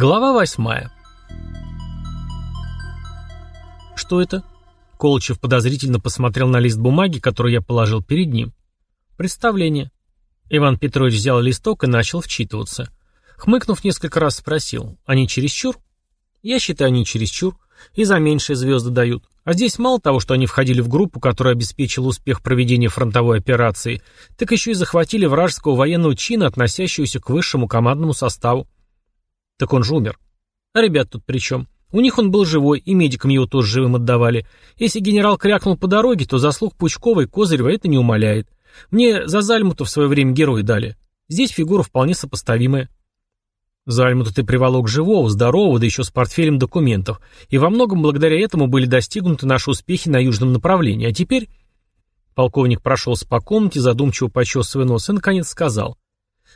Глава восьмая. «Что это?» Колычев подозрительно посмотрел на лист бумаги, который я положил перед ним. «Представление». Иван Петрович взял листок и начал вчитываться. Хмыкнув несколько раз, спросил, «Они чересчур?» «Я считаю, они чересчур. И за меньшие звезды дают. А здесь мало того, что они входили в группу, которая обеспечила успех проведения фронтовой операции, так еще и захватили вражеского военного чина, относящегося к высшему командному составу. Так он же умер. А ребят тут при чем? У них он был живой, и медикам его тоже живым отдавали. Если генерал крякнул по дороге, то заслуг Пучкова и Козырева это не умаляет. Мне за Зальмуту в свое время герои дали. Здесь фигура вполне сопоставимая. Зальмута ты приволок живого, здорового, да еще с портфелем документов. И во многом благодаря этому были достигнуты наши успехи на южном направлении. А теперь... Полковник прошелся по комнате, задумчиво почесывая нос, и наконец сказал.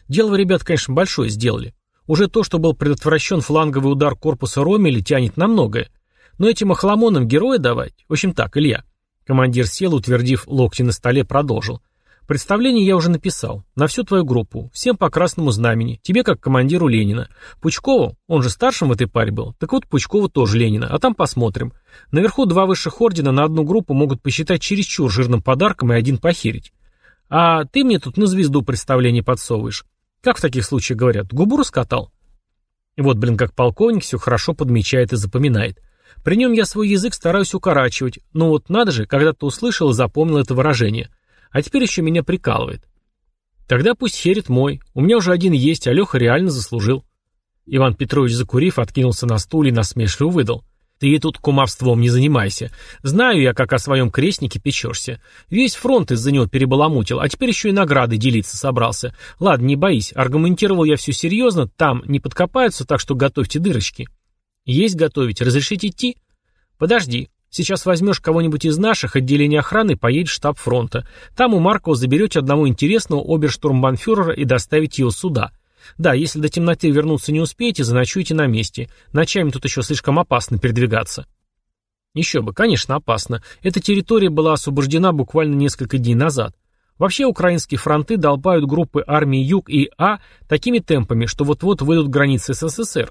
Дело вы, ребят, конечно, большое сделали. Уже то, что был предотвращен фланговый удар корпуса Ромеля, тянет на многое. Но этим охламонам героя давать? В общем так, Илья. Командир сел, утвердив локти на столе, продолжил. Представление я уже написал. На всю твою группу. Всем по красному знамени. Тебе как командиру Ленина. Пучкову, он же старшим в этой паре был. Так вот, Пучкову тоже Ленина. А там посмотрим. Наверху два высших ордена на одну группу могут посчитать чересчур жирным подарком и один похерить. А ты мне тут на звезду представление подсовываешь. Как в таких случаях говорят, губу раскатал? И вот, блин, как полковник все хорошо подмечает и запоминает. При нем я свой язык стараюсь укорачивать, но вот надо же, когда-то услышал и запомнил это выражение. А теперь еще меня прикалывает. Тогда пусть херит мой, у меня уже один есть, а Леха реально заслужил. Иван Петрович, закурив, откинулся на стуле и насмешливо выдал. Ты тут кумовством не занимайся. Знаю я, как о своем крестнике печешься. Весь фронт из-за него перебаламутил, а теперь еще и награды делиться собрался. Ладно, не боись, аргументировал я все серьезно, там не подкопаются, так что готовьте дырочки. Есть готовить, разрешить идти? Подожди, сейчас возьмешь кого-нибудь из наших отделений охраны, поедешь в штаб фронта. Там у Маркова заберете одного интересного оберштурмбанфюрера и доставите его сюда. Да, если до темноты вернуться не успеете, заночуйте на месте. Ночами тут еще слишком опасно передвигаться. Еще бы, конечно, опасно. Эта территория была освобождена буквально несколько дней назад. Вообще украинские фронты долбают группы армии Юг и А такими темпами, что вот-вот выйдут границы СССР.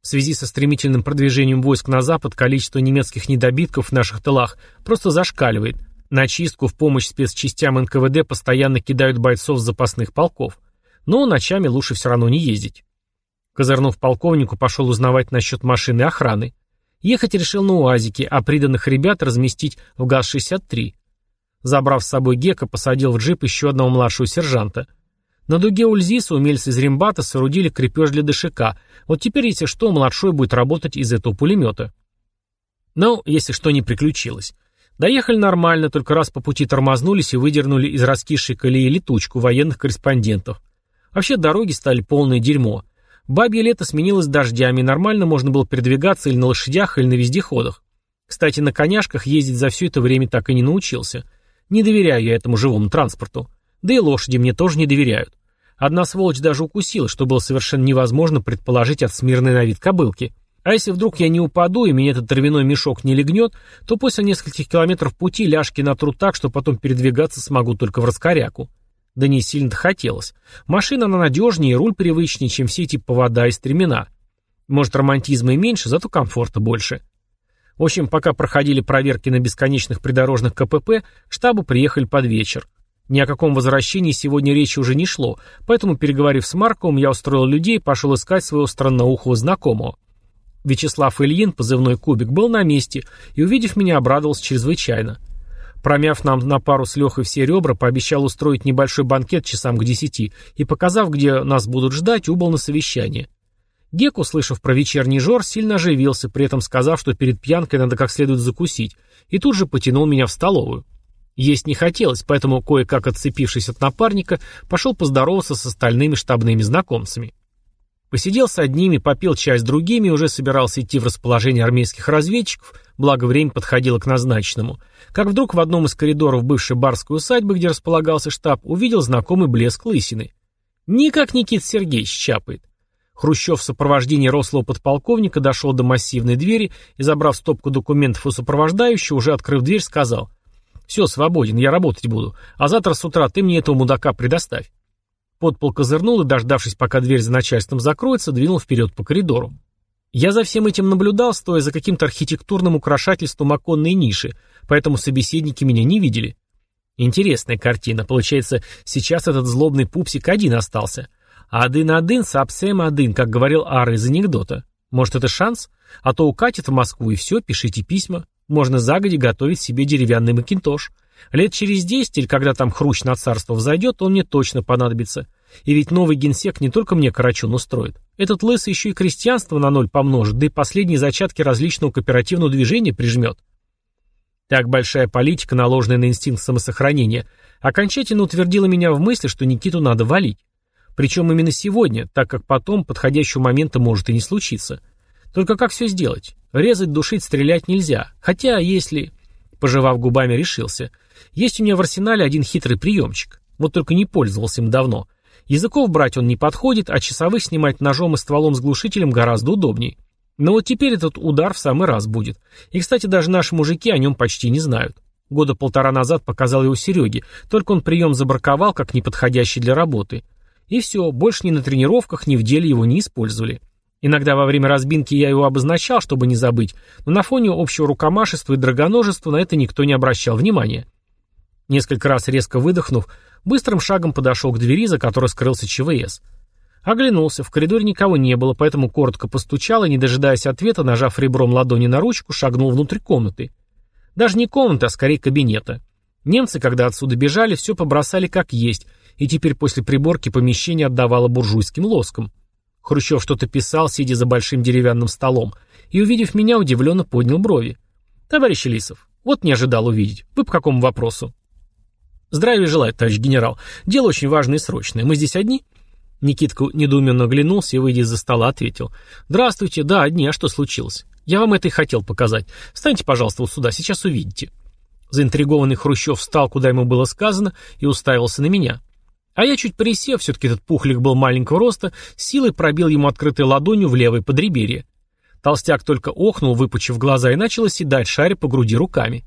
В связи со стремительным продвижением войск на запад количество немецких недобитков в наших тылах просто зашкаливает. На чистку в помощь спецчастям НКВД постоянно кидают бойцов запасных полков. Но ночами лучше все равно не ездить. Козырнув полковнику, пошел узнавать насчет машины охраны. Ехать решил на УАЗике, а приданных ребят разместить в ГАЗ-63. Забрав с собой Гека, посадил в джип еще одного младшего сержанта. На дуге Ульзиса умельцы из Римбата соорудили крепеж для ДШК. Вот теперь, если что, младшой будет работать из этого пулемета. Ну, если что не приключилось. Доехали нормально, только раз по пути тормознулись и выдернули из раскисшей колеи летучку военных корреспондентов. Вообще дороги стали полное дерьмо. Бабье лето сменилось дождями, нормально можно было передвигаться или на лошадях, или на вездеходах. Кстати, на коняшках ездить за все это время так и не научился. Не доверяю я этому живому транспорту. Да и лошади мне тоже не доверяют. Одна сволочь даже укусила, что было совершенно невозможно предположить от смирной на вид кобылки. А если вдруг я не упаду и меня этот травяной мешок не легнет, то после нескольких километров пути ляжки натрут так, что потом передвигаться смогу только в раскоряку. Да не сильно-то хотелось. Машина она надежнее и руль привычнее, чем все эти повода и стремена. Может, романтизма и меньше, зато комфорта больше. В общем, пока проходили проверки на бесконечных придорожных КПП, к штабу приехали под вечер. Ни о каком возвращении сегодня речи уже не шло, поэтому, переговорив с Марковым, я устроил людей и пошел искать своего странноухого знакомого. Вячеслав Ильин, позывной Кубик, был на месте и, увидев меня, обрадовался чрезвычайно. Промяв нам на пару с Лехой все ребра, пообещал устроить небольшой банкет часам к десяти и, показав, где нас будут ждать, убыл на совещание. Гек, услышав про вечерний жор, сильно оживился, при этом сказав, что перед пьянкой надо как следует закусить, и тут же потянул меня в столовую. Есть не хотелось, поэтому, кое-как отцепившись от напарника, пошел поздороваться с остальными штабными знакомцами. Посидел с одними, попил чай с другими и уже собирался идти в расположение армейских разведчиков, благо время подходило к назначенному, как вдруг в одном из коридоров бывшей барской усадьбы, где располагался штаб, увидел знакомый блеск лысины. Никак Никит Сергеевич чапает. Хрущев в сопровождении рослого подполковника дошел до массивной двери и, забрав стопку документов у сопровождающего, уже открыв дверь, сказал «Все, свободен, я работать буду, а завтра с утра ты мне этого мудака предоставь». Подпол козырнул и, дождавшись, пока дверь за начальством закроется, двинул вперед по коридору. Я за всем этим наблюдал, стоя за каким-то архитектурным украшательством оконной ниши, поэтому собеседники меня не видели. Интересная картина. Получается, сейчас этот злобный пупсик один остался. Один-один, сапсем один, как говорил Ар из анекдота. Может, это шанс? А то укатит в Москву, и все, пишите письма. Можно загоди готовить себе деревянный макинтош. Лет через десять, или когда там хрущ на царство взойдет, он мне точно понадобится. И ведь новый генсек не только мне карачун устроит. Этот лысый еще и крестьянство на ноль помножит, да и последние зачатки различного кооперативного движения прижмет. Так большая политика, наложенная на инстинкт самосохранения, окончательно утвердила меня в мысли, что Никиту надо валить. Причем именно сегодня, так как потом подходящего момента может и не случиться. Только как все сделать? Резать, душить, стрелять нельзя. Хотя, если... Пожевав губами, решился. Есть у меня в арсенале один хитрый приемчик. Вот только не пользовался им давно. Языков брать он не подходит, а часовых снимать ножом и стволом с глушителем гораздо удобней. Но вот теперь этот удар в самый раз будет. И, кстати, даже наши мужики о нем почти не знают. Года полтора назад показал его Сереге, только он прием забраковал, как неподходящий для работы. И все, больше ни на тренировках, ни в деле его не использовали. Иногда во время разбинки я его обозначал, чтобы не забыть, но на фоне общего рукомашества и драгоножества на это никто не обращал внимания. Несколько раз резко выдохнув, быстрым шагом подошел к двери, за которой скрылся ЧВС. Оглянулся, в коридоре никого не было, поэтому коротко постучал и, не дожидаясь ответа, нажав ребром ладони на ручку, шагнул внутрь комнаты. Даже не комнаты, а скорее кабинета. Немцы, когда отсюда бежали, все побросали как есть, и теперь после приборки помещение отдавало буржуйским лоском. Хрущев что-то писал, сидя за большим деревянным столом, и, увидев меня, удивленно поднял брови. «Товарищ Лисов, вот не ожидал увидеть. Вы по какому вопросу?» «Здравия желаю, товарищ генерал. Дело очень важное и срочное. Мы здесь одни?» Никитка недоуменно оглянулся и, выйдя из-за стола, ответил. «Здравствуйте, да, одни, а что случилось? Я вам это и хотел показать. Встаньте, пожалуйста, вот сюда, сейчас увидите». Заинтригованный Хрущев встал, куда ему было сказано, и уставился на меня. А я чуть присев, все-таки этот пухлик был маленького роста, силой пробил ему открытой ладонью в левое подреберье. Толстяк только охнул, выпучив глаза, и начал оседать, шаря по груди руками.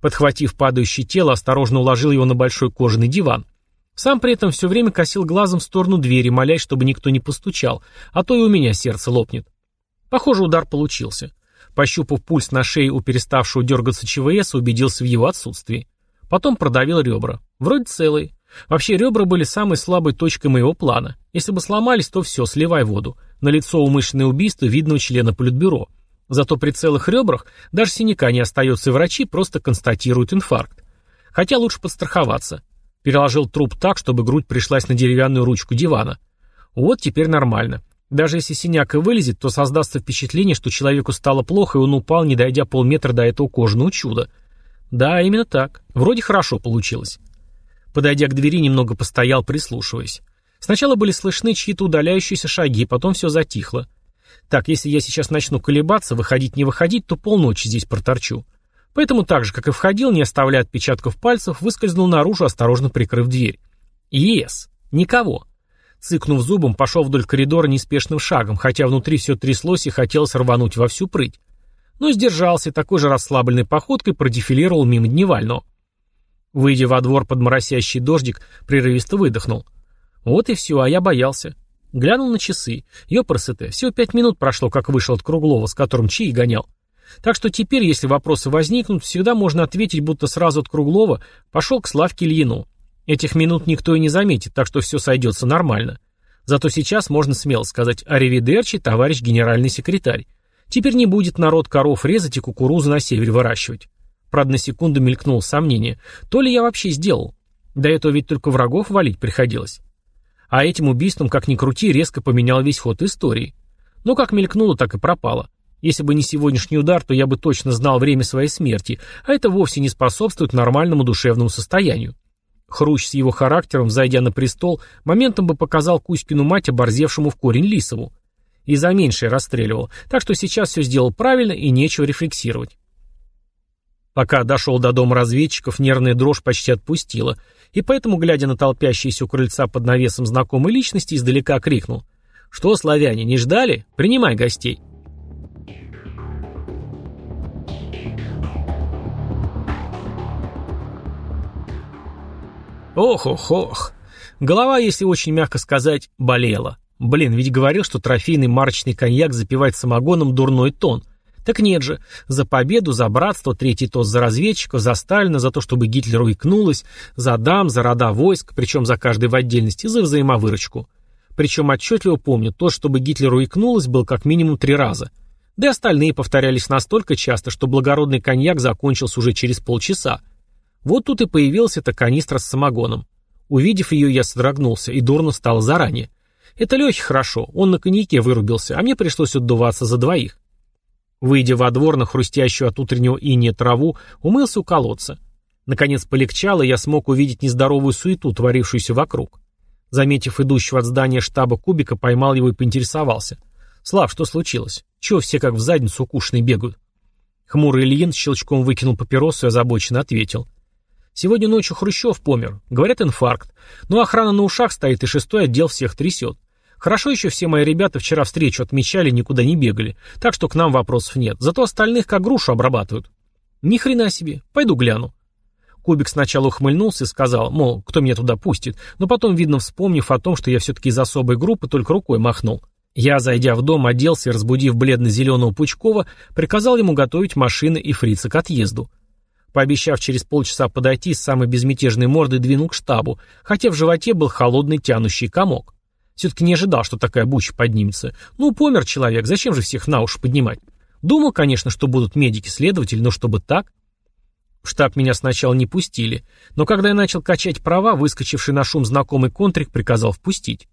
Подхватив падающее тело, осторожно уложил его на большой кожаный диван. Сам при этом все время косил глазом в сторону двери, молясь, чтобы никто не постучал, а то и у меня сердце лопнет. Похоже, удар получился. Пощупав пульс на шее у переставшего дергаться ЧВС, убедился в его отсутствии. Потом продавил ребра. Вроде целые. Вообще ребра были самой слабой точкой моего плана. Если бы сломались, то все, сливай воду. На лицо умышленное убийство видного члена политбюро. Зато при целых ребрах даже синяка не остается, и врачи просто констатируют инфаркт. Хотя лучше подстраховаться. Переложил труп так, чтобы грудь пришлась на деревянную ручку дивана. Вот теперь нормально. Даже если синяк и вылезет, то создастся впечатление, что человеку стало плохо, и он упал, не дойдя полметра до этого кожаного чуда. Да, именно так. Вроде хорошо получилось. Подойдя к двери, немного постоял, прислушиваясь. Сначала были слышны чьи-то удаляющиеся шаги, потом все затихло. Так, если я сейчас начну колебаться, выходить не выходить, то полночи здесь проторчу. Поэтому так же, как и входил, не оставляя отпечатков пальцев, выскользнул наружу, осторожно прикрыв дверь. Ес! Никого. Цыкнув зубом, пошел вдоль коридора неспешным шагом, хотя внутри все тряслось и хотелось рвануть во всю прыть. Но сдержался, такой же расслабленной походкой продефилировал мимо дневального. Выйдя во двор под моросящий дождик, прерывисто выдохнул. Вот и все, а я боялся. Глянул на часы. Ёпрсете, всего пять минут прошло, как вышел от Круглова, с которым чаи гонял. Так что теперь, если вопросы возникнут, всегда можно ответить, будто сразу от Круглова пошел к Славке Ильину. Этих минут никто и не заметит, так что все сойдется нормально. Зато сейчас можно смело сказать «Аривидерчи, товарищ генеральный секретарь». Теперь не будет народ коров резать и кукурузу на севере выращивать. Правда, на секунду мелькнуло сомнение. То ли я вообще сделал? До этого ведь только врагов валить приходилось. А этим убийством, как ни крути, резко поменял весь ход истории. Но как мелькнуло, так и пропало. Если бы не сегодняшний удар, то я бы точно знал время своей смерти, а это вовсе не способствует нормальному душевному состоянию. Хрущ с его характером, зайдя на престол, моментом бы показал Кузькину мать оборзевшему в корень Лисову. И за меньшее расстреливал, так что сейчас все сделал правильно и нечего рефлексировать. Пока дошел до дома разведчиков, нервная дрожь почти отпустила, и поэтому, глядя на толпящиеся у крыльца под навесом знакомой личности, издалека крикнул. «Что, славяне, не ждали? Принимай гостей!» Ох-ох-ох. Голова, если очень мягко сказать, болела. Блин, ведь говорил, что трофейный марочный коньяк запивать самогоном дурной тон. Так нет же, за победу, за братство, третий тост за разведчиков, за Сталина, за то, чтобы Гитлеру икнулось, за дам, за рода войск, причем за каждый в отдельности, за взаимовыручку. Причем отчетливо помню, то, чтобы Гитлеру икнулось, был как минимум три раза. Да и остальные повторялись настолько часто, что благородный коньяк закончился уже через полчаса. Вот тут и появилась эта канистра с самогоном. Увидев ее, я содрогнулся, и дурно стало заранее. Это Лехе хорошо, он на коньяке вырубился, а мне пришлось отдуваться за двоих. Выйдя во двор на хрустящую от утреннего иния траву, умылся у колодца. Наконец полегчало, и я смог увидеть нездоровую суету, творившуюся вокруг. Заметив идущего от здания штаба Кубика, поймал его и поинтересовался. «Слав, что случилось? Чего все как в задницу укушенные бегают?» Хмурый Ильин щелчком выкинул папиросу и озабоченно ответил. «Сегодня ночью Хрущев помер. Говорят, инфаркт. Но охрана на ушах стоит, и шестой отдел всех трясет. Хорошо еще все мои ребята вчера встречу отмечали, никуда не бегали. Так что к нам вопросов нет. Зато остальных как грушу обрабатывают. Ни хрена себе. Пойду гляну. Кубик сначала ухмыльнулся и сказал, мол, кто меня туда пустит, но потом, видно, вспомнив о том, что я все-таки из особой группы, только рукой махнул. Я, зайдя в дом, оделся и, разбудив бледно-зеленого Пучкова, приказал ему готовить машины и фрица к отъезду. Пообещав через полчаса подойти, с самой безмятежной мордой двинул к штабу, хотя в животе был холодный тянущий комок. Все-таки не ожидал, что такая буча поднимется. Ну, помер человек, зачем же всех на уши поднимать? Думал, конечно, что будут медики-следователи, но чтобы так... В штаб меня сначала не пустили, но когда я начал качать права, выскочивший на шум знакомый контрик приказал впустить.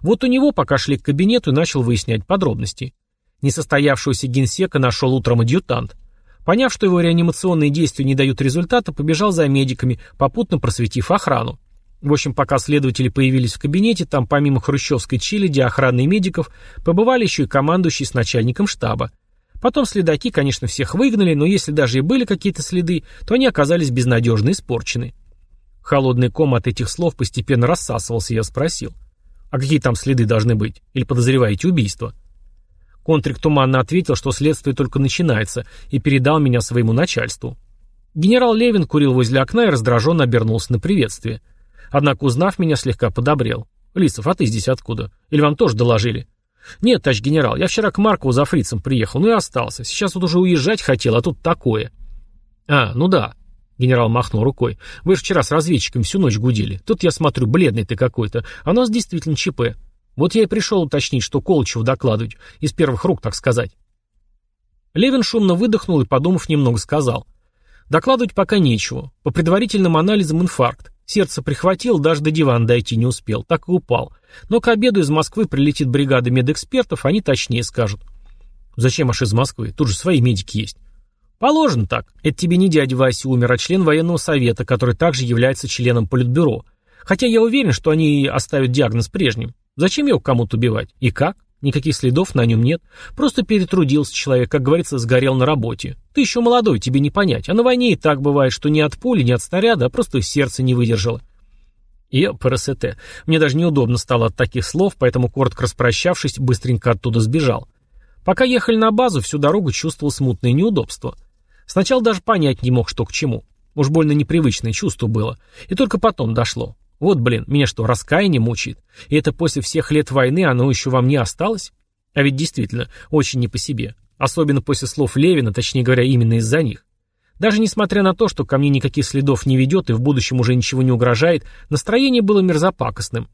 Вот у него пока шли к кабинету и начал выяснять подробности. Несостоявшегося генсека нашел утром адъютант. Поняв, что его реанимационные действия не дают результата, побежал за медиками, попутно просветив охрану. В общем, пока следователи появились в кабинете, там помимо хрущевской челяди, охраны и медиков, побывали еще и командующий с начальником штаба. Потом следаки, конечно, всех выгнали, но если даже и были какие-то следы, то они оказались безнадежно испорчены. Холодный ком от этих слов постепенно рассасывался, я спросил. А какие там следы должны быть? Или подозреваете убийство? Контрик туманно ответил, что следствие только начинается, и передал меня своему начальству. Генерал Левин курил возле окна и раздраженно обернулся на приветствие. Однако, узнав меня, слегка подобрел. «Лисов, а ты здесь откуда? Или вам тоже доложили?» «Нет, товарищ генерал, я вчера к Маркову за фрицем приехал, ну и остался. Сейчас вот уже уезжать хотел, а тут такое». «А, ну да», — генерал махнул рукой. «Вы же вчера с разведчиками всю ночь гудели. Тут я смотрю, бледный ты какой-то. А у нас действительно ЧП. Вот я и пришел уточнить, что Колычеву докладывать. Из первых рук, так сказать». Левин шумно выдохнул и, подумав, немного сказал. «Докладывать пока нечего. По предварительным анализам инфаркт. Сердце прихватил, даже до дивана дойти не успел, так и упал. Но к обеду из Москвы прилетит бригада медэкспертов, они точнее скажут. Зачем аж из Москвы? Тут же свои медики есть. Положено так. Это тебе не дядя Вася умер, а член военного совета, который также является членом политбюро. Хотя я уверен, что они оставят диагноз прежним. Зачем его кому-то убивать? И как? Никаких следов на нем нет. Просто перетрудился человек, как говорится, сгорел на работе. Ты еще молодой, тебе не понять. А на войне и так бывает, что не от пули, не от снаряда, а просто сердце не выдержало. И ПРСТ. Мне даже неудобно стало от таких слов, поэтому, коротко распрощавшись, быстренько оттуда сбежал. Пока ехали на базу, всю дорогу чувствовал смутные неудобства. Сначала даже понять не мог, что к чему. Уж больно непривычное чувство было. И только потом дошло. Вот, блин, меня что, раскаяние мучает? И это после всех лет войны оно еще во мне осталось? А ведь действительно, очень не по себе. Особенно после слов Левина, точнее говоря, именно из-за них. Даже несмотря на то, что ко мне никаких следов не ведет и в будущем уже ничего не угрожает, настроение было мерзопакостным.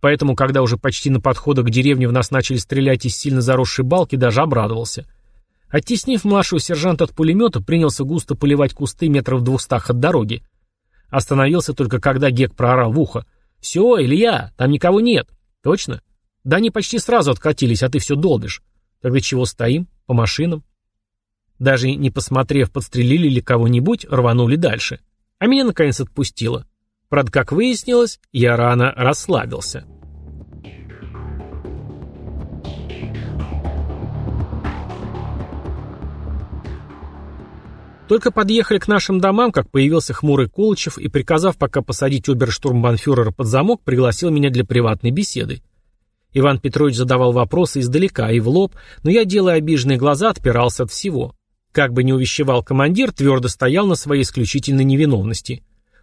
Поэтому, когда уже почти на подходах к деревне в нас начали стрелять из сильно заросшей балки, даже обрадовался. Оттеснив младшего сержанта от пулемета, принялся густо поливать кусты метров двухстах от дороги. Остановился только когда Гек проорал в ухо. «Все, Илья, там никого нет». «Точно?» «Да они почти сразу откатились, а ты все долбишь». «Тогда чего стоим? По машинам?» Даже не посмотрев, подстрелили ли кого-нибудь, рванули дальше. А меня наконец отпустило. Правда, как выяснилось, я рано расслабился. Только подъехали к нашим домам, как появился хмурый Колычев и, приказав пока посадить оберштурмбанфюрера под замок, пригласил меня для приватной беседы. Иван Петрович задавал вопросы издалека и в лоб, но я, делая обиженные глаза, отпирался от всего. Как бы ни увещевал командир, твердо стоял на своей исключительной невиновности.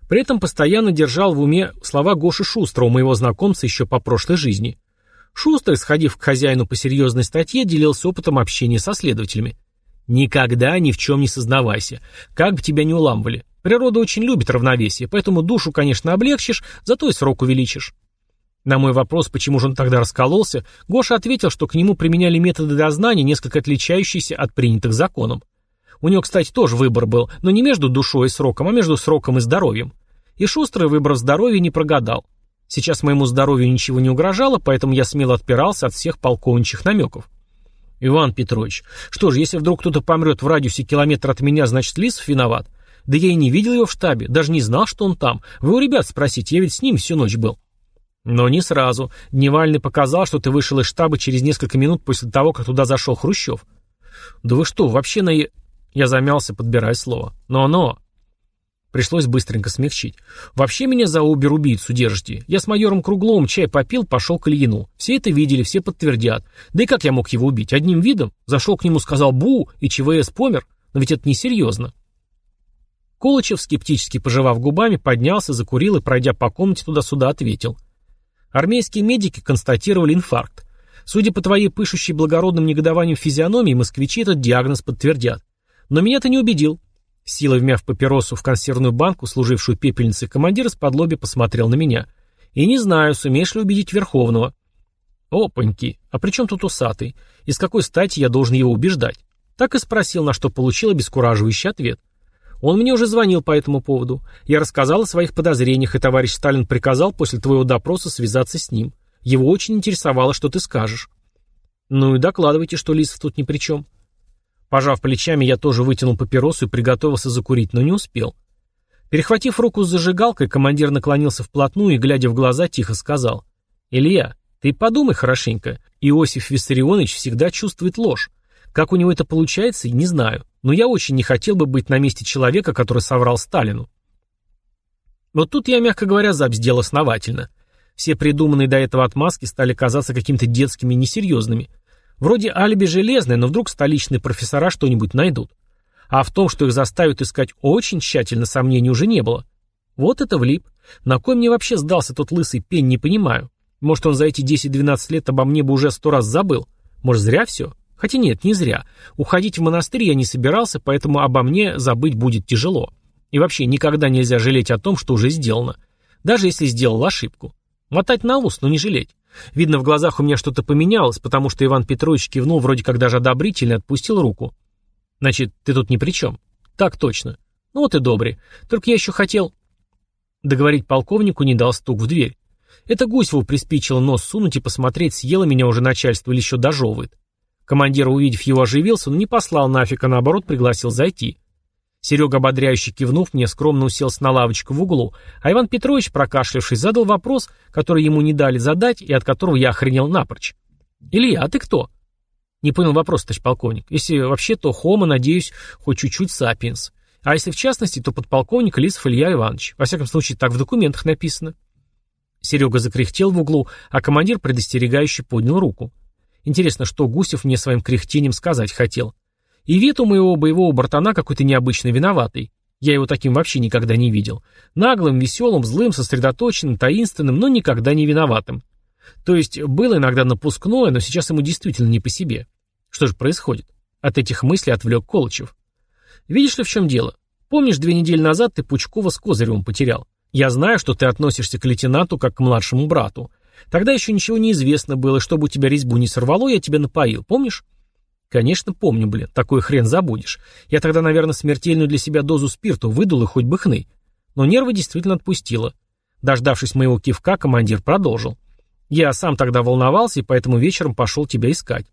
При этом постоянно держал в уме слова Гоши Шустрого, моего знакомца еще по прошлой жизни. Шустрый, сходив к хозяину по серьезной статье, делился опытом общения со следователями. «Никогда ни в чем не сознавайся, как бы тебя ни уламывали. Природа очень любит равновесие, поэтому душу, конечно, облегчишь, зато и срок увеличишь». На мой вопрос, почему же он тогда раскололся, Гоша ответил, что к нему применяли методы дознания, несколько отличающиеся от принятых законом. У него, кстати, тоже выбор был, но не между душой и сроком, а между сроком и здоровьем. И Шустрый, выбрав здоровье, не прогадал. Сейчас моему здоровью ничего не угрожало, поэтому я смело отпирался от всех полковничьих намеков. «Иван Петрович, что же, если вдруг кто-то помрет в радиусе километра от меня, значит, Лисов виноват? Да я и не видел его в штабе, даже не знал, что он там. Вы у ребят спросите, я ведь с ним всю ночь был». Но не сразу. Дневальный показал, что ты вышел из штаба через несколько минут после того, как туда зашел Хрущев. Да вы что, вообще на... Я замялся, подбирая слово. Но-но. Пришлось быстренько смягчить. Вообще меня за убер-убийцу держите. Я с майором Кругловым чай попил, пошел к Ильину. Все это видели, все подтвердят. Да и как я мог его убить? Одним видом? Зашел к нему, сказал «бу», и ЧВС помер? Но ведь это несерьезно. Колычев, скептически пожевав губами, поднялся, закурил и, пройдя по комнате туда-сюда, ответил — Армейские медики констатировали инфаркт. Судя по твоей пышущей благородным негодованием физиономии, москвичи этот диагноз подтвердят. Но меня ты не убедил. Силой вмяв папиросу в консервную банку, служившую пепельницей, командир из-под лоби посмотрел на меня. И не знаю, сумеешь ли убедить Верховного. Опаньки, а при чем тут усатый? И с какой стати я должен его убеждать? Так и спросил, на что получил обескураживающий ответ. Он мне уже звонил по этому поводу. Я рассказал о своих подозрениях, и товарищ Сталин приказал после твоего допроса связаться с ним. Его очень интересовало, что ты скажешь. Ну и докладывайте, что Лисов тут ни при чем. Пожав плечами, я тоже вытянул папиросу и приготовился закурить, но не успел. Перехватив руку с зажигалкой, командир наклонился вплотную и, глядя в глаза, тихо сказал. «Илья, ты подумай хорошенько. Иосиф Виссарионович всегда чувствует ложь. Как у него это получается, не знаю. Но я очень не хотел бы быть на месте человека, который соврал Сталину. Вот тут я, мягко говоря, забздел основательно. Все придуманные до этого отмазки стали казаться какими-то детскими и несерьезными. Вроде алиби железное, но вдруг столичные профессора что-нибудь найдут. А в том, что их заставят искать очень тщательно, сомнений уже не было. Вот это влип. На кой мне вообще сдался тот лысый пень, не понимаю. Может, он за эти 10-12 лет обо мне бы уже сто раз забыл. Может, зря все? Хотя нет, не зря. Уходить в монастырь я не собирался, поэтому обо мне забыть будет тяжело. И вообще никогда нельзя жалеть о том, что уже сделано. Даже если сделал ошибку. Мотать на ус, но не жалеть. Видно, в глазах у меня что-то поменялось, потому что Иван Петрович кивнул вроде как даже одобрительно отпустил руку. Значит, ты тут ни при чем. Так точно. Ну вот и добре. Только я еще хотел... Договорить полковнику не дал стук в дверь. Это Гусеву приспичило нос сунуть и посмотреть, съело меня уже начальство или еще дожевывает. Командир, увидев его, оживился, но не послал нафиг, а наоборот пригласил зайти. Серега, ободряюще кивнув, мне скромно уселся на лавочку в углу, а Иван Петрович, прокашлявшись, задал вопрос, который ему не дали задать и от которого я охренел напрочь. «Илья, а ты кто?» «Не понял вопрос, товарищ полковник. Если вообще, то Хома, надеюсь, хоть чуть-чуть сапиенс. А если в частности, то подполковник Лисов Илья Иванович. Во всяком случае, так в документах написано». Серега закряхтел в углу, а командир предостерегающе поднял руку. Интересно, что Гусев мне своим кряхтением сказать хотел. И вид у моего боевого бортана какой-то необычно виноватый. Я его таким вообще никогда не видел. Наглым, веселым, злым, сосредоточенным, таинственным, но никогда не виноватым. То есть было иногда напускное, но сейчас ему действительно не по себе. Что же происходит? От этих мыслей отвлек Колычев. Видишь ли, в чем дело? Помнишь, две недели назад ты Пучкова с Козыревым потерял? Я знаю, что ты относишься к лейтенанту как к младшему брату. Тогда еще ничего не известно было, чтобы у тебя резьбу не сорвало, я тебя напоил, помнишь? Конечно, помню, блин, такой хрен забудешь. Я тогда, наверное, смертельную для себя дозу спирту выдул и хоть бы хны. Но нервы действительно отпустило. Дождавшись моего кивка, командир продолжил. Я сам тогда волновался, и поэтому вечером пошел тебя искать.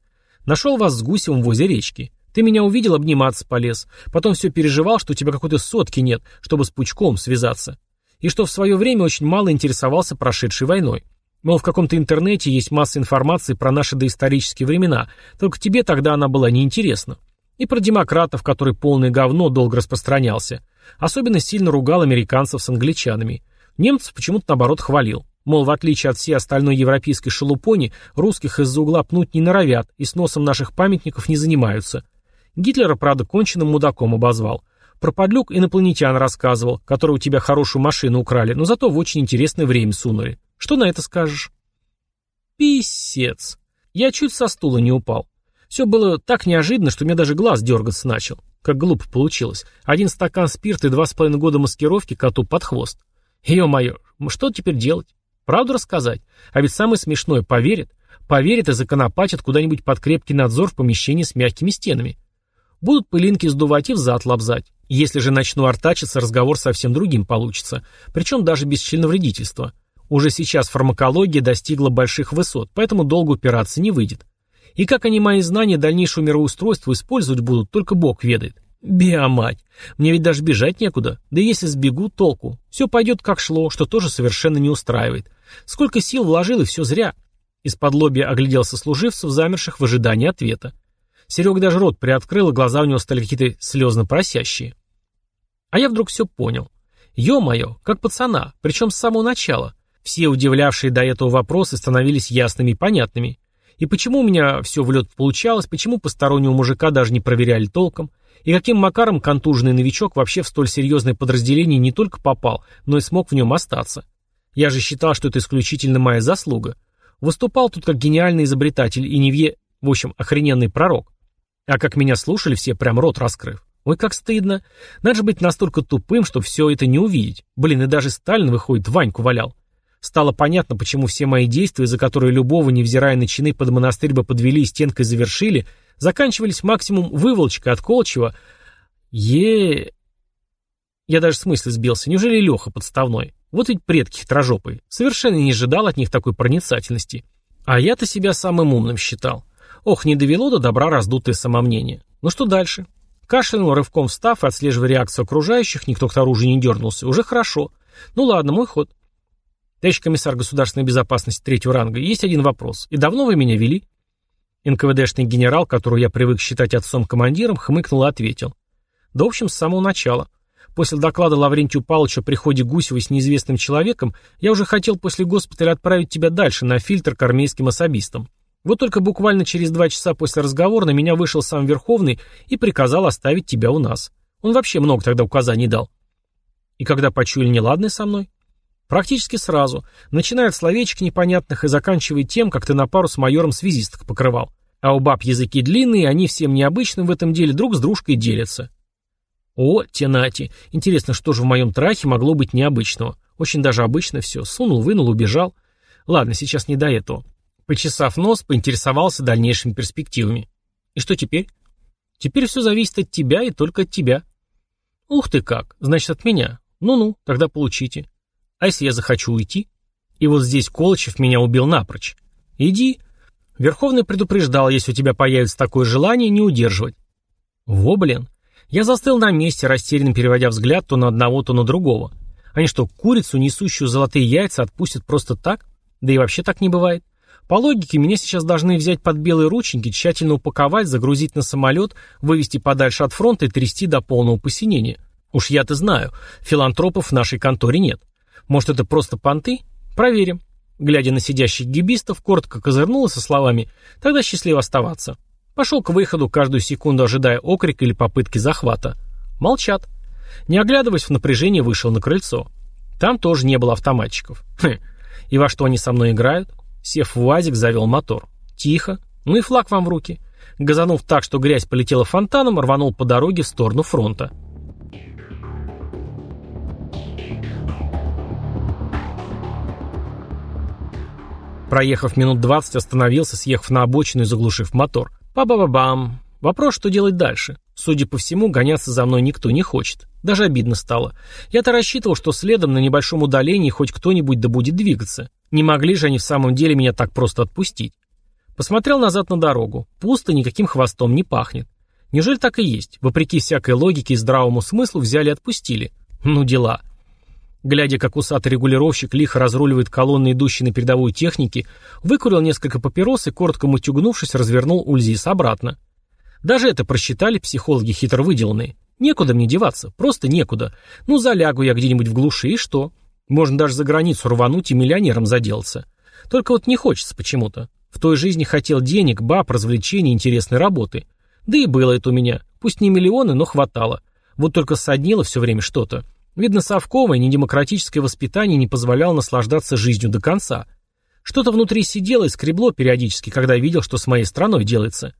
Нашел вас с Гусевым возле речки. Ты меня увидел, обниматься полез. Потом все переживал, что у тебя какой-то сотки нет, чтобы с Пучком связаться. И что в свое время очень мало интересовался прошедшей войной. Мол, в каком-то интернете есть масса информации про наши доисторические времена, только тебе тогда она была неинтересна. И про демократов, который полное говно долго распространялся. Особенно сильно ругал американцев с англичанами. Немцев почему-то наоборот хвалил. Мол, в отличие от всей остальной европейской шелупони, русских из-за угла пнуть не норовят и с носом наших памятников не занимаются. Гитлера, правда, конченным мудаком обозвал. Про подлюк инопланетян рассказывал, которые у тебя хорошую машину украли, но зато в очень интересное время сунули. Что на это скажешь? Писец. Я чуть со стула не упал. Все было так неожиданно, что меня даже глаз дергаться начал. Как глупо получилось. Один стакан спирта и два с половиной года маскировки коту под хвост. Ё-моё, что теперь делать? Правду рассказать? А ведь самое смешное, поверит. Поверит и законопатит куда-нибудь под крепкий надзор в помещении с мягкими стенами. Будут пылинки сдувать и взад лобзать. Если же начну артачиться, разговор совсем другим получится. Причем даже без членовредительства. Уже сейчас фармакология достигла больших высот, поэтому долго упираться не выйдет. И как они мои знания дальнейшего мироустройства использовать будут, только Бог ведает. Биомать. Мне ведь даже бежать некуда. Да если сбегу, толку. Все пойдет как шло, что тоже совершенно не устраивает. Сколько сил вложил, и все зря. Из-под лобья огляделся служивцев, замерших в ожидании ответа. Серега даже рот приоткрыл, и глаза у него стали какие-то слезно просящие. А я вдруг все понял. Ё-моё, как пацана, причем с самого начала. Все удивлявшие до этого вопросы становились ясными и понятными. И почему у меня все в лед получалось, почему постороннего мужика даже не проверяли толком, и каким макаром контуженный новичок вообще в столь серьезное подразделение не только попал, но и смог в нем остаться. Я же считал, что это исключительно моя заслуга. Выступал тут как гениальный изобретатель и невье, в общем, охрененный пророк. А как меня слушали все, прям рот раскрыв. Ой, как стыдно. Надо же быть настолько тупым, чтобы все это не увидеть. Блин, и даже Сталин, выходит, Ваньку валял. Стало понятно, почему все мои действия, за которые любого, невзирая на чины, под монастырь бы подвели и стенкой завершили, заканчивались максимум выволочкой от Колчева. е Я даже с мысли сбился. Неужели Леха подставной? Вот ведь предки хитрожопые. Совершенно не ожидал от них такой проницательности. А я-то себя самым умным считал. Ох, не довело до добра раздутое самомнение. Ну что дальше? Кашлянул, рывком встав и отслеживая реакцию окружающих, никто к оружию не дернулся. Уже хорошо. Ну ладно, мой ход. Товарищ комиссар государственной безопасности третьего ранга, есть один вопрос. И давно вы меня вели? НКВДшный генерал, которого я привык считать отцом-командиром, хмыкнул и ответил. Да, в общем, с самого начала. После доклада Лаврентию Павловича о приходе Гусевой с неизвестным человеком, я уже хотел после госпиталя отправить тебя дальше, на фильтр к армейским особистам. Вот только буквально через два часа после разговора на меня вышел сам Верховный и приказал оставить тебя у нас. Он вообще много тогда указаний дал. И когда почуяли неладное со мной? Практически сразу, начиная от словечек непонятных и заканчивая тем, как ты на пару с майором связисток покрывал. А у баб языки длинные, они всем необычным в этом деле друг с дружкой делятся. О, тенати. Интересно, что же в моем трахе могло быть необычного? Очень даже обычно все. Сунул, вынул, убежал. Ладно, сейчас не до этого. Почесав нос, поинтересовался дальнейшими перспективами. И что теперь? Теперь все зависит от тебя и только от тебя. Ух ты как, значит от меня. Ну-ну, тогда получите. А если я захочу уйти? И вот здесь Колычев меня убил напрочь. Иди. Верховный предупреждал, если у тебя появится такое желание, не удерживать. Во, блин. Я застыл на месте, растерянно переводя взгляд то на одного, то на другого. Они что, курицу, несущую золотые яйца, отпустят просто так? Да и вообще так не бывает. По логике, меня сейчас должны взять под белые рученьки, тщательно упаковать, загрузить на самолет, вывести подальше от фронта и трясти до полного посинения. Уж я-то знаю, филантропов в нашей конторе нет. Может, это просто понты? Проверим. Глядя на сидящих гибистов, коротко козырнула со словами «Тогда счастливо оставаться». Пошел к выходу, каждую секунду ожидая окрика или попытки захвата. Молчат. Не оглядываясь в напряжение, вышел на крыльцо. Там тоже не было автоматчиков. Хм. И во что они со мной играют? Сев в УАЗик, завел мотор. Тихо. Ну и флаг вам в руки. Газанув так, что грязь полетела фонтаном, рванул по дороге в сторону фронта. Проехав минут 20, остановился, съехав на обочину и заглушив мотор. Па-ба-ба-бам. Вопрос, что делать дальше. Судя по всему, гоняться за мной никто не хочет. Даже обидно стало. Я-то рассчитывал, что следом на небольшом удалении хоть кто-нибудь да будет двигаться. Не могли же они в самом деле меня так просто отпустить. Посмотрел назад на дорогу. Пусто, никаким хвостом не пахнет. Неужели так и есть? Вопреки всякой логике и здравому смыслу взяли и отпустили. Ну дела. Глядя, как усатый регулировщик лихо разруливает колонны, идущие на передовой технике, выкурил несколько папирос и, коротко мутюгнувшись, развернул Ульзис обратно. Даже это просчитали психологи хитро выделанные. Некуда мне деваться, просто некуда. Ну, залягу я где-нибудь в глуши, и что? Можно даже за границу рвануть и миллионером заделаться. Только вот не хочется почему-то. В той жизни хотел денег, баб, развлечений, интересной работы. Да и было это у меня. Пусть не миллионы, но хватало. Вот только соднило все время что-то. Видно, совковое, недемократическое воспитание не позволяло наслаждаться жизнью до конца. Что-то внутри сидело и скребло периодически, когда видел, что с моей страной делается.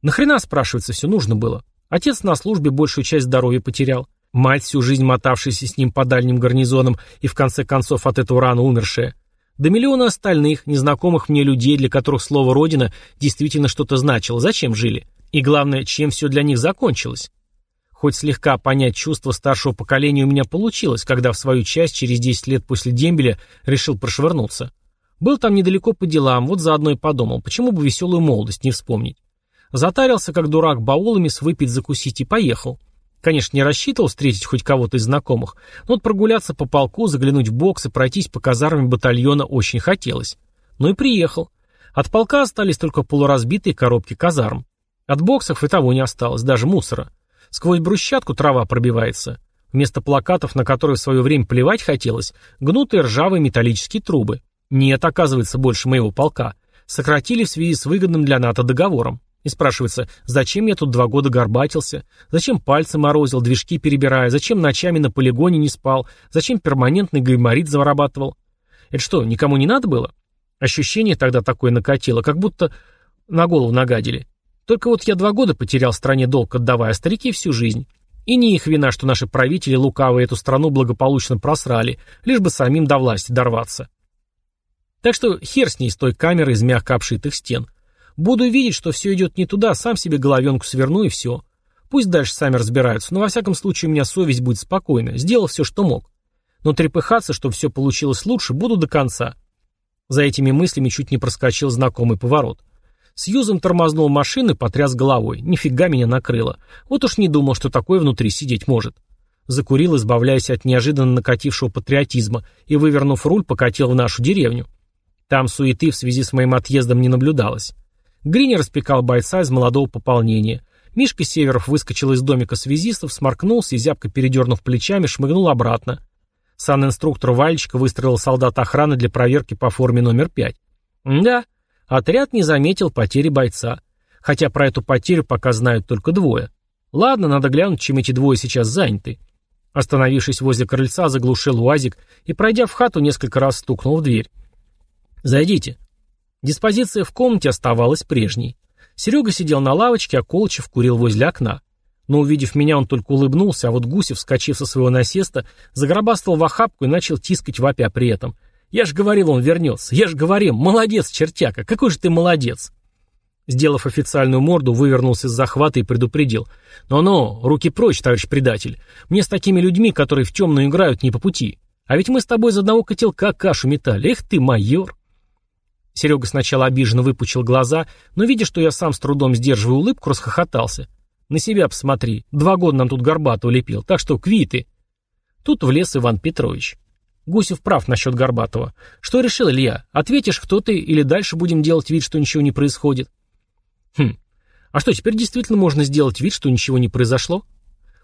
Нахрена, спрашивается, все нужно было? Отец на службе большую часть здоровья потерял. Мать, всю жизнь мотавшаяся с ним по дальним гарнизонам и в конце концов от этого рана умершая. Да миллиона остальных, незнакомых мне людей, для которых слово «родина» действительно что-то значило, зачем жили. И главное, чем все для них закончилось. Хоть слегка понять чувства старшего поколения у меня получилось, когда в свою часть через 10 лет после дембеля решил прошвырнуться. Был там недалеко по делам, вот заодно и подумал, почему бы веселую молодость не вспомнить. Затарился, как дурак, баулами с выпить, закусить и поехал. Конечно, не рассчитывал встретить хоть кого-то из знакомых, но вот прогуляться по полку, заглянуть в бокс и пройтись по казармам батальона очень хотелось. Ну и приехал. От полка остались только полуразбитые коробки казарм. От боксов и того не осталось, даже мусора. Сквозь брусчатку трава пробивается. Вместо плакатов, на которые в свое время плевать хотелось, гнутые ржавые металлические трубы. Нет, оказывается, больше моего полка. Сократили в связи с выгодным для НАТО договором. И спрашивается, зачем я тут два года горбатился? Зачем пальцы морозил, движки перебирая? Зачем ночами на полигоне не спал? Зачем перманентный гайморит зарабатывал? Это что, никому не надо было? Ощущение тогда такое накатило, как будто на голову нагадили. Только вот я два года потерял стране долг отдавая, а старики всю жизнь. И не их вина, что наши правители лукавые эту страну благополучно просрали, лишь бы самим до власти дорваться. Так что хер с ней с той камерой из мягко обшитых стен. Буду видеть, что все идет не туда, сам себе головенку сверну и все. Пусть дальше сами разбираются, но во всяком случае у меня совесть будет спокойна. Сделал все, что мог. Но трепыхаться, чтобы все получилось лучше, буду до конца. За этими мыслями чуть не проскочил знакомый поворот. Сьюзом тормознул машину и потряс головой. Нифига меня накрыло. Вот уж не думал, что такое внутри сидеть может. Закурил, избавляясь от неожиданно накатившего патриотизма, и, вывернув руль, покатил в нашу деревню. Там суеты в связи с моим отъездом не наблюдалось. Грини распекал бойца из молодого пополнения. Мишка Северов выскочил из домика связистов, сморкнулся и, зябко передернув плечами, шмыгнул обратно. Сан-инструктор Вальчика выстроил солдат охраны для проверки по форме номер пять. Да, отряд не заметил потери бойца. Хотя про эту потерю пока знают только двое. Ладно, надо глянуть, чем эти двое сейчас заняты. Остановившись возле крыльца, заглушил УАЗик и, пройдя в хату, несколько раз стукнул в дверь. «Зайдите», Диспозиция в комнате оставалась прежней. Серега сидел на лавочке, а Колычев курил возле окна. Но, увидев меня, он только улыбнулся, а вот Гусев, вскочив со своего насеста, загробастал в охапку и начал тискать вопя при этом. «Я ж говорил, он вернется! Я ж говорил, молодец, чертяка! Какой же ты молодец!» Сделав официальную морду, вывернулся из захвата и предупредил. «Но-но, руки прочь, товарищ предатель. Мне с такими людьми, которые в темную играют, не по пути. А ведь мы с тобой из одного котелка кашу метали. Эх ты, майор!» Серега сначала обиженно выпучил глаза, но, видя, что я сам с трудом сдерживаю улыбку, расхохотался. «На себя посмотри. Два года нам тут Горбатого лепил, так что квиты». Тут влез Иван Петрович. Гусев прав насчет Горбатова. Что решил Илья? Ответишь, кто ты, или дальше будем делать вид, что ничего не происходит? Хм. А что, теперь действительно можно сделать вид, что ничего не произошло?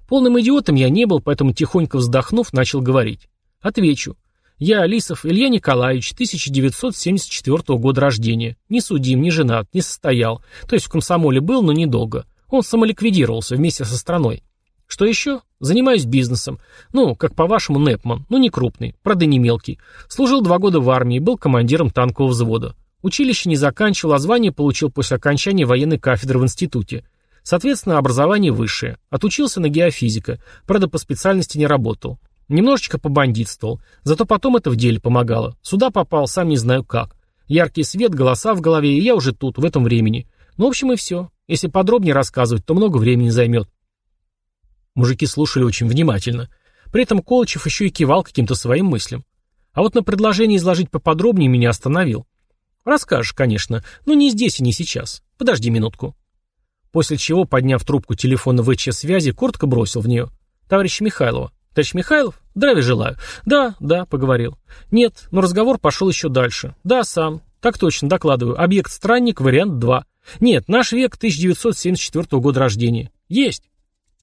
Полным идиотом я не был, поэтому тихонько вздохнув, начал говорить. Отвечу. Я, Алисов Илья Николаевич, 1974 года рождения. Не судим, не женат, не состоял. То есть в комсомоле был, но недолго. Он самоликвидировался вместе со страной. Что еще? Занимаюсь бизнесом. Ну, как по-вашему, Непман. Ну, не крупный, правда не мелкий. Служил два года в армии, был командиром танкового взвода. Училище не заканчивал, а звание получил после окончания военной кафедры в институте. Соответственно, образование высшее. Отучился на геофизика. Правда, по специальности не работал. Немножечко побандитствовал. Зато потом это в деле помогало. Сюда попал, сам не знаю как. Яркий свет, голоса в голове, и я уже тут, в этом времени. Ну, в общем, и все. Если подробнее рассказывать, то много времени займет. Мужики слушали очень внимательно. При этом Колычев еще и кивал каким-то своим мыслям. А вот на предложение изложить поподробнее меня остановил. Расскажешь, конечно, но не здесь и не сейчас. Подожди минутку. После чего, подняв трубку телефона ВЧ-связи, коротко бросил в нее. Товарищ Михайлова, «Товарищ Михайлов? Здравия желаю». «Да, да», — поговорил. «Нет, но разговор пошел еще дальше. Да, сам. Так точно, докладываю. Объект «Странник», вариант 2. Нет, наш век 1974 года рождения. Есть».